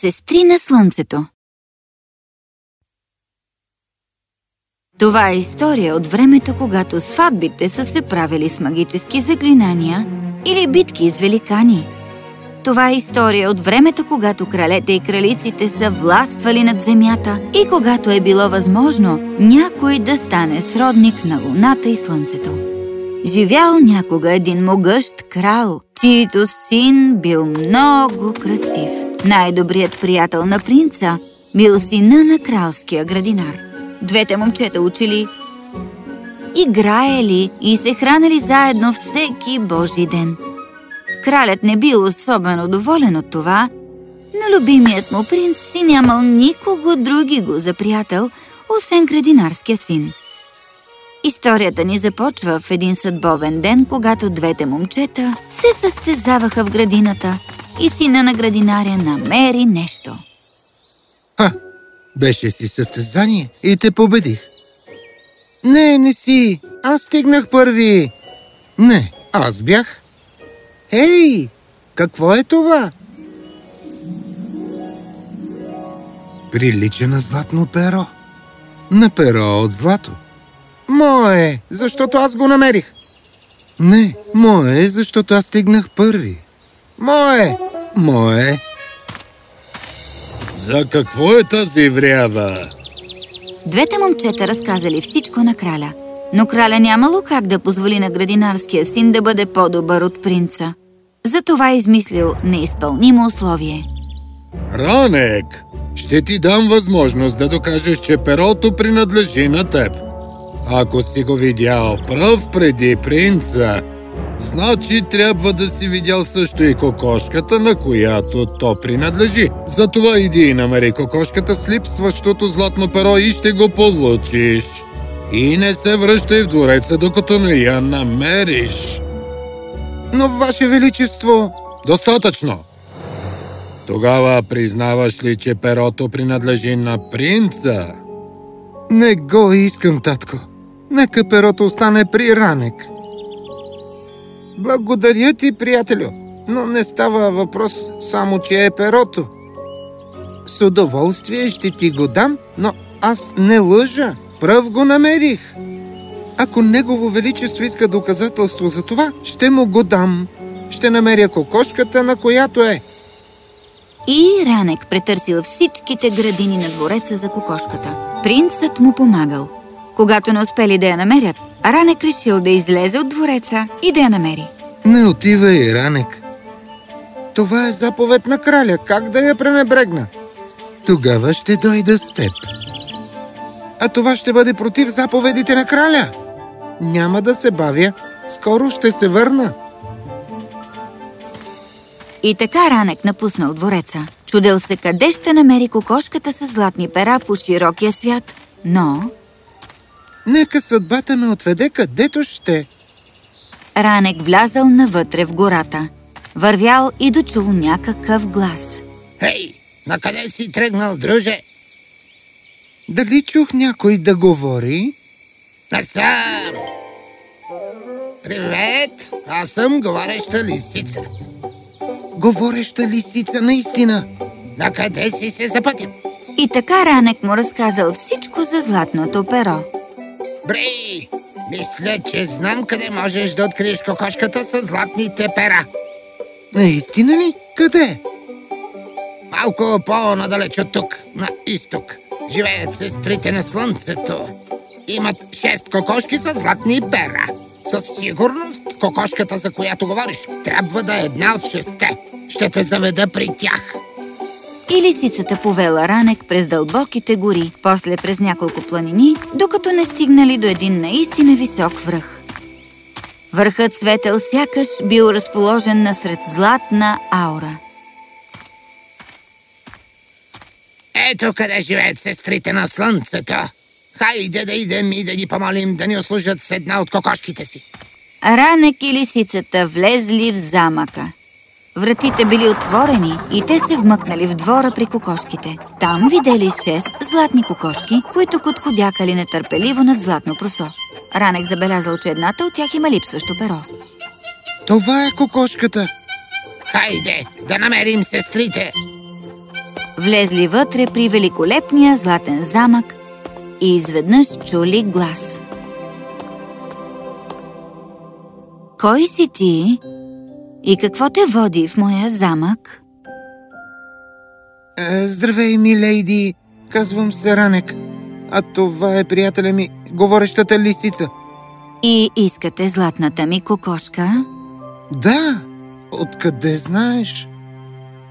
Сестри на Слънцето Това е история от времето, когато сватбите са се правили с магически заклинания или битки с великани. Това е история от времето, когато кралете и кралиците са властвали над земята и когато е било възможно някой да стане сродник на луната и слънцето. Живял някога един могъщ крал, чието син бил много красив. Най-добрият приятел на принца бил сина на кралския градинар. Двете момчета учили, играели и се хранили заедно всеки Божи ден. Кралят не бил особено доволен от това, но любимият му принц си нямал никого други го за приятел, освен градинарския син. Историята ни започва в един съдбовен ден, когато двете момчета се състезаваха в градината и сина на градинаря намери нещо. Ха! Беше си състезание и те победих. Не, не си. Аз стигнах първи. Не, аз бях. Ей, какво е това? Прилича на златно перо. На перо от злато. Мое, защото аз го намерих. Не, мое, защото аз стигнах първи. Мое! Мое! За какво е тази врява? Двете момчета разказали всичко на краля, но краля нямало как да позволи на градинарския син да бъде по-добър от принца. Затова измислил неизпълнимо условие. Ранек, ще ти дам възможност да докажеш, че перото принадлежи на теб. Ако си го видял пръв преди принца, значи трябва да си видял също и кокошката, на която то принадлежи. Затова иди и намери кокошката с липсващото златно перо и ще го получиш. И не се връщай в двореца, докато не я намериш. Но, Ваше Величество... Достатъчно! Тогава признаваш ли, че перото принадлежи на принца? Не го искам, татко. Нека перото остане при Ранек. Благодаря ти, приятелю, но не става въпрос само, че е перото. С удоволствие ще ти го дам, но аз не лъжа. Пръв го намерих. Ако Негово Величество иска доказателство за това, ще му го дам. Ще намеря кокошката, на която е. И Ранек претърсил всичките градини на двореца за кокошката. Принцът му помагал. Когато не успели да я намерят, Ранек решил да излезе от двореца и да я намери. Не отивай, Ранек. Това е заповед на краля. Как да я пренебрегна? Тогава ще дойда с теб. А това ще бъде против заповедите на краля. Няма да се бавя. Скоро ще се върна. И така Ранек напуснал двореца. Чудел се къде ще намери кокошката с златни пера по широкия свят. Но Нека съдбата ме отведе където ще. Ранек влязал навътре в гората. Вървял и дочул някакъв глас. Хей, накъде си тръгнал, друже? Дали чух някой да говори? Насам! Привет! Аз съм говореща лисица. Говореща лисица наистина. Накъде си се запътил? И така Ранек му разказал всичко за златното перо. Бри! Мисля, че знам къде можеш да откриеш кокошката с златните пера. Наистина ли? Къде? Малко по-надалеч от тук, на изток, живеят сестрите на слънцето. Имат шест кокошки с златни пера. Със сигурност кокошката, за която говориш, трябва да е една от шесте. Ще те заведа при тях. И лисицата повела Ранек през дълбоките гори, после през няколко планини, докато не стигнали до един наистина висок връх. Върхът светъл сякаш бил разположен насред златна аура. Ето къде живеят сестрите на слънцето. Хайде да идем и да ги помолим да ни услужат с една от кокошките си. Ранек и лисицата влезли в замъка. Вратите били отворени и те се вмъкнали в двора при кокошките. Там видели шест златни кокошки, които кутходякали нетърпеливо над златно просо. Ранек забелязал, че едната от тях има липсващо перо. Това е кокошката. Хайде да намерим сестрите. Влезли вътре при великолепния златен замък и изведнъж чули глас. Кой си ти и какво те води в моя замък? Е, здравей, ми лейди! Казвам се Ранек. А това е приятеля ми, говорещата лисица. И искате златната ми кокошка? Да, откъде знаеш?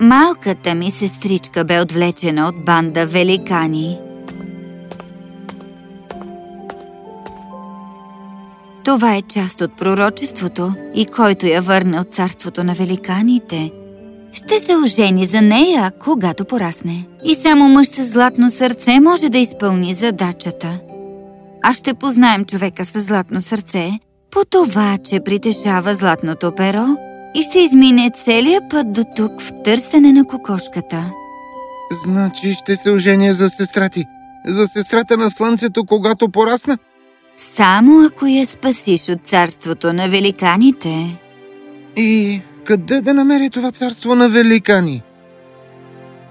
Малката ми сестричка бе отвлечена от банда великани. Това е част от пророчеството и който я върне от царството на великаните, ще се ожени за нея, когато порасне. И само мъж с златно сърце може да изпълни задачата. А ще познаем човека с златно сърце по това, че притежава златното перо и ще измине целият път до тук в търсене на кокошката. Значи ще се оженя за сестра ти. За сестрата на слънцето, когато порасна? Само ако я спасиш от царството на великаните. И къде да намеря това царство на великани?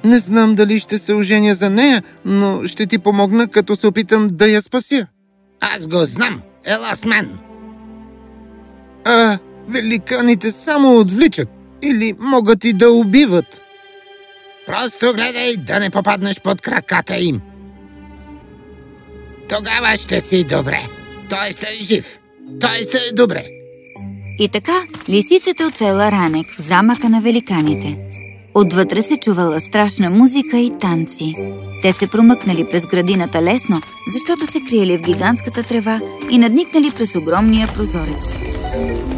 Не знам дали ще се оженя за нея, но ще ти помогна, като се опитам да я спася. Аз го знам. Ела с мен. А, великаните само отвличат или могат и да убиват. Просто гледай да не попаднеш под краката им. Тогава ще си добре. Той се е жив. Той се е добре. И така, лисицата отвела Ранек в замъка на великаните. Отвътре се чувала страшна музика и танци. Те се промъкнали през градината лесно, защото се криели в гигантската трева и надникнали през огромния прозорец.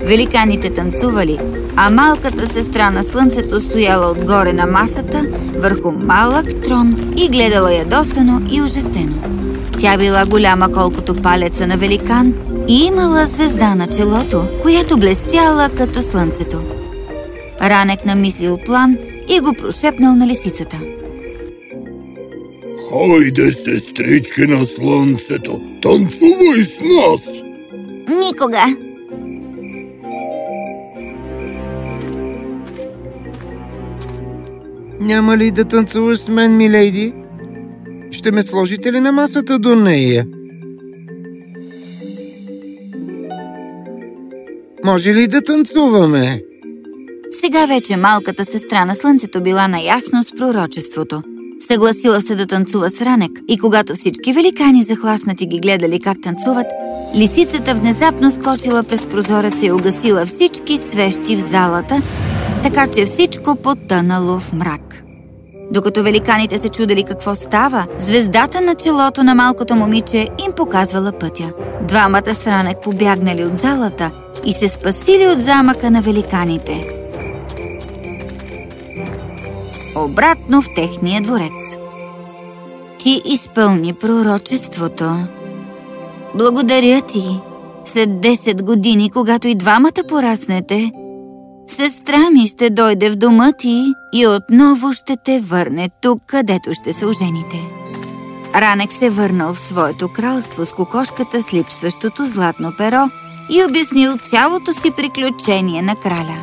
Великаните танцували, а малката сестра на слънцето стояла отгоре на масата върху малък трон и гледала ядосано и ужасено. Тя била голяма колкото палеца на великан и имала звезда на челото, която блестяла като слънцето. Ранек намислил план и го прошепнал на лисицата. Хайде, сестрички на слънцето, танцувай с нас! Никога! Няма ли да танцуваш с мен, милейди? Ще ме сложите ли на масата до нея? Може ли да танцуваме? Сега вече малката сестра на слънцето била наясно с пророчеството. Съгласила се да танцува с Ранек и когато всички великани захласнати ги гледали как танцуват, лисицата внезапно скочила през прозореца и угасила всички свещи в залата, така че всичко потънало в мрак. Докато великаните се чудели какво става, звездата на челото на малкото момиче им показвала пътя. Двамата с Ранек побягнали от залата и се спасили от замъка на великаните. Обратно в техния дворец. Ти изпълни пророчеството. Благодаря ти. След 10 години, когато и двамата пораснете, сестра ми ще дойде в дома ти и отново ще те върне тук, където ще се ожените. Ранек се върнал в своето кралство с кокошката с липсващото златно перо и обяснил цялото си приключение на краля.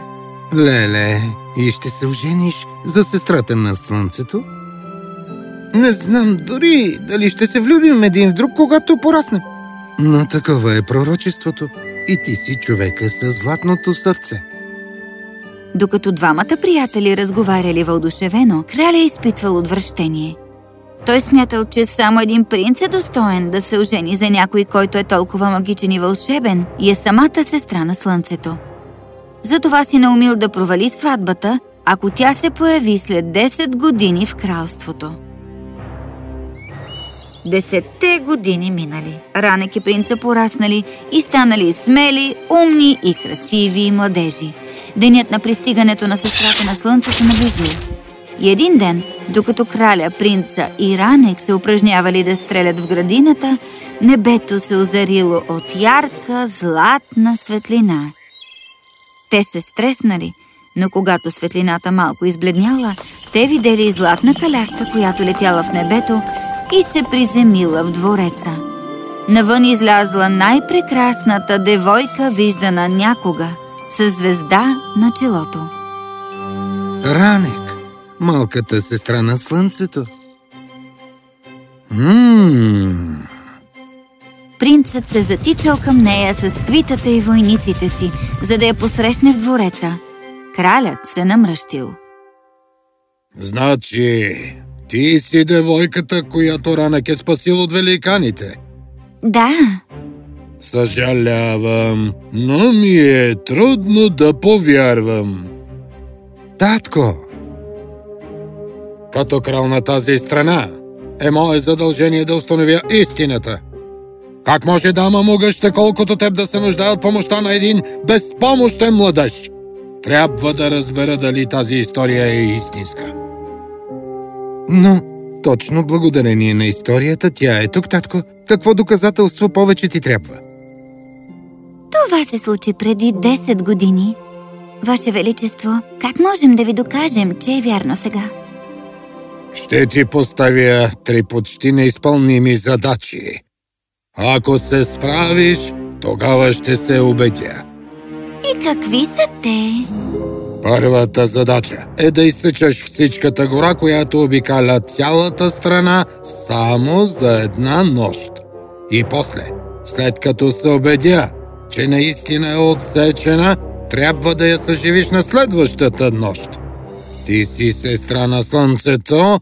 Леле, и ще се ожениш за сестрата на слънцето? Не знам дори дали ще се влюбим един в друг, когато пораснем. Но такова е пророчеството и ти си човека с златното сърце. Докато двамата приятели разговаряли въодушевено, краля изпитвал отвращение. Той смятал, че само един принц е достоен да се ожени за някой, който е толкова магичен и вълшебен и е самата сестра на слънцето. Затова си наумил да провали сватбата, ако тя се появи след 10 години в кралството. Десетте години минали. Ранек и принца пораснали и станали смели, умни и красиви младежи. Денят на пристигането на сестрата на слънцето наближил. И един ден, докато краля, принца и Ранек се упражнявали да стрелят в градината, небето се озарило от ярка, златна светлина. Те се стреснали, но когато светлината малко избледняла, те видели златна каляска, която летяла в небето и се приземила в двореца. Навън излязла най-прекрасната девойка, виждана някога, с звезда на челото. Ранек, малката сестра на слънцето. Ммм, Принцът се затичал към нея с свитата и войниците си, за да я посрещне в двореца. Кралят се намръщил. Значи, ти си девойката, която ранък е спасил от великаните. Да, Съжалявам, но ми е трудно да повярвам. татко, Като крал на тази страна, е мое задължение да установя истината. Как може дама могъща колкото теб да се нуждае от помощта на един безпомощен младеж? Трябва да разбера дали тази история е истинска. но точно благодарение на историята тя е тук, татко. Какво доказателство повече ти трябва? Това се случи преди 10 години. Ваше Величество, как можем да ви докажем, че е вярно сега? Ще ти поставя три почти неизпълними задачи. Ако се справиш, тогава ще се убедя. И какви са те? Първата задача е да изсъчаш всичката гора, която обикаля цялата страна само за една нощ. И после, след като се убедя, че наистина е отсечена, трябва да я съживиш на следващата нощ. Ти си сестра на слънцето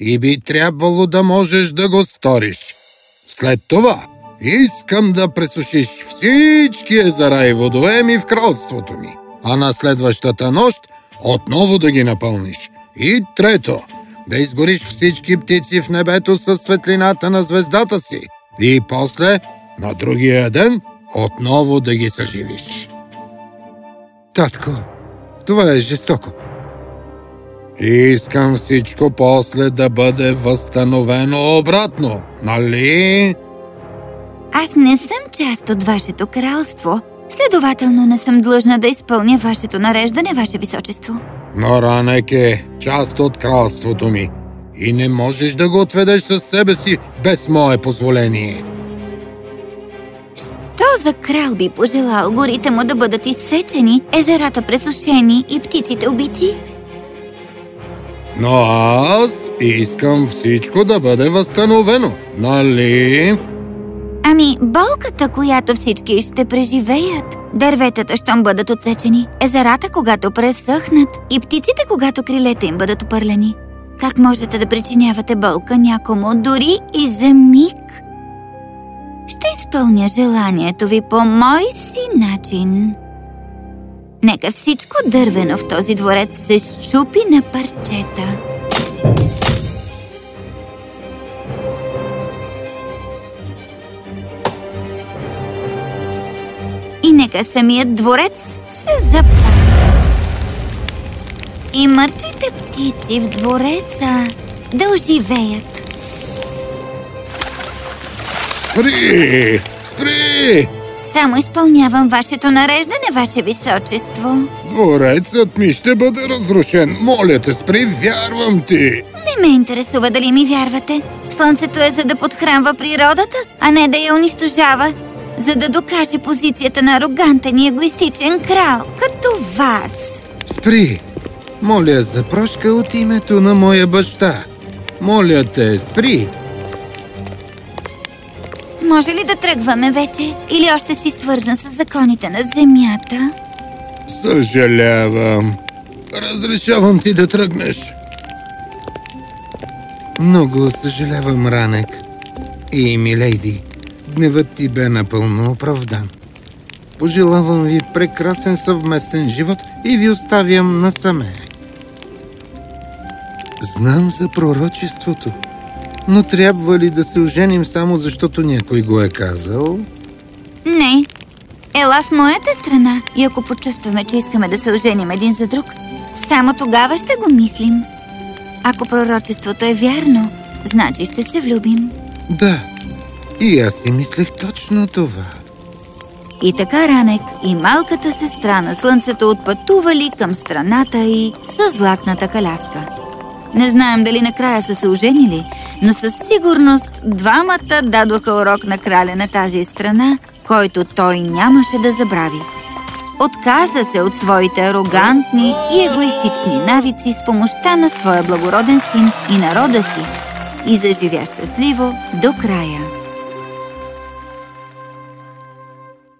и би трябвало да можеш да го сториш. След това искам да пресушиш всички езера и водоеми в кралството ми, а на следващата нощ отново да ги напълниш. И трето, да изгориш всички птици в небето с светлината на звездата си. И после, на другия ден, отново да ги съживиш. Татко, това е жестоко. Искам всичко после да бъде възстановено обратно, нали? Аз не съм част от вашето кралство. Следователно не съм длъжна да изпълня вашето нареждане, ваше височество. Но Ранек е част от кралството ми и не можеш да го отведеш със себе си без мое позволение. За крал би пожелал горите му да бъдат изсечени, езерата пресушени и птиците убити. Но аз искам всичко да бъде възстановено, нали? Ами, болката, която всички ще преживеят. Дърветата, щом бъдат отсечени, езерата, когато пресъхнат и птиците, когато крилете им бъдат опърлени. Как можете да причинявате болка някому, дори и за миг? Изпълня желанието ви по мой си начин. Нека всичко дървено в този дворец се щупи на парчета. И нека самият дворец се запали. И мъртвите птици в двореца да оживеят. Спри! Спри! Само изпълнявам вашето нареждане, ваше височество. Дворецът ми ще бъде разрушен. Моля те, спри, вярвам ти. Не ме интересува дали ми вярвате. Слънцето е за да подхранва природата, а не да я унищожава. За да докаже позицията на арогантен и егоистичен крал, като вас. Спри! Моля за прошка от името на моя баща. Моля те, спри! Може ли да тръгваме вече? Или още си свързан с законите на земята? Съжалявам. Разрешавам ти да тръгнеш. Много съжалявам, Ранек. И, милейди, гневът ти бе напълно оправдан. Пожелавам ви прекрасен съвместен живот и ви оставям насаме. Знам за пророчеството, но трябва ли да се оженим само защото някой го е казал? Не. Ела в моята страна и ако почувстваме, че искаме да се оженим един за друг, само тогава ще го мислим. Ако пророчеството е вярно, значи ще се влюбим. Да, и аз си мислех точно това. И така Ранек и малката сестра на слънцето отпътували към страната и с златната каляска. Не знаем дали накрая са се оженили, но със сигурност двамата дадоха урок на краля на тази страна, който той нямаше да забрави. Отказа се от своите арогантни и егоистични навици с помощта на своя благороден син и народа си и заживя щастливо до края.